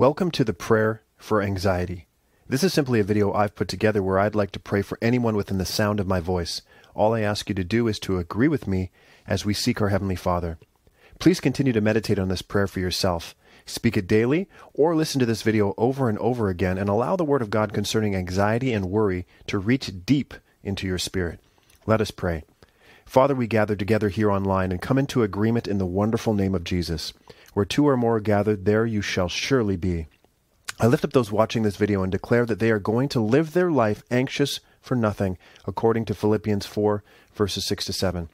Welcome to the Prayer for Anxiety. This is simply a video I've put together where I'd like to pray for anyone within the sound of my voice. All I ask you to do is to agree with me as we seek our Heavenly Father. Please continue to meditate on this prayer for yourself. Speak it daily or listen to this video over and over again and allow the Word of God concerning anxiety and worry to reach deep into your spirit. Let us pray. Father, we gather together here online and come into agreement in the wonderful name of Jesus. Where two or more are gathered, there you shall surely be. I lift up those watching this video and declare that they are going to live their life anxious for nothing, according to Philippians 4, verses 6 to 7.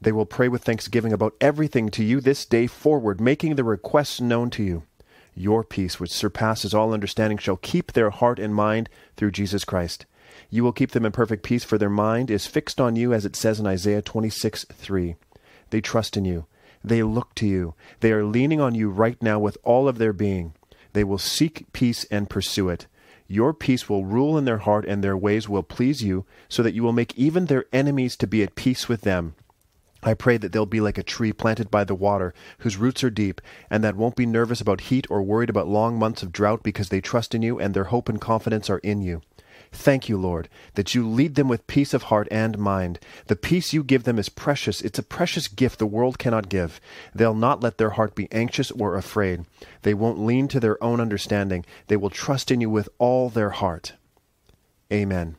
They will pray with thanksgiving about everything to you this day forward, making the requests known to you. Your peace, which surpasses all understanding, shall keep their heart and mind through Jesus Christ. You will keep them in perfect peace, for their mind is fixed on you, as it says in Isaiah 26, 3. They trust in you. They look to you. They are leaning on you right now with all of their being. They will seek peace and pursue it. Your peace will rule in their heart, and their ways will please you, so that you will make even their enemies to be at peace with them. I pray that they'll be like a tree planted by the water, whose roots are deep, and that won't be nervous about heat or worried about long months of drought because they trust in you and their hope and confidence are in you. Thank you, Lord, that you lead them with peace of heart and mind. The peace you give them is precious. It's a precious gift the world cannot give. They'll not let their heart be anxious or afraid. They won't lean to their own understanding. They will trust in you with all their heart. Amen.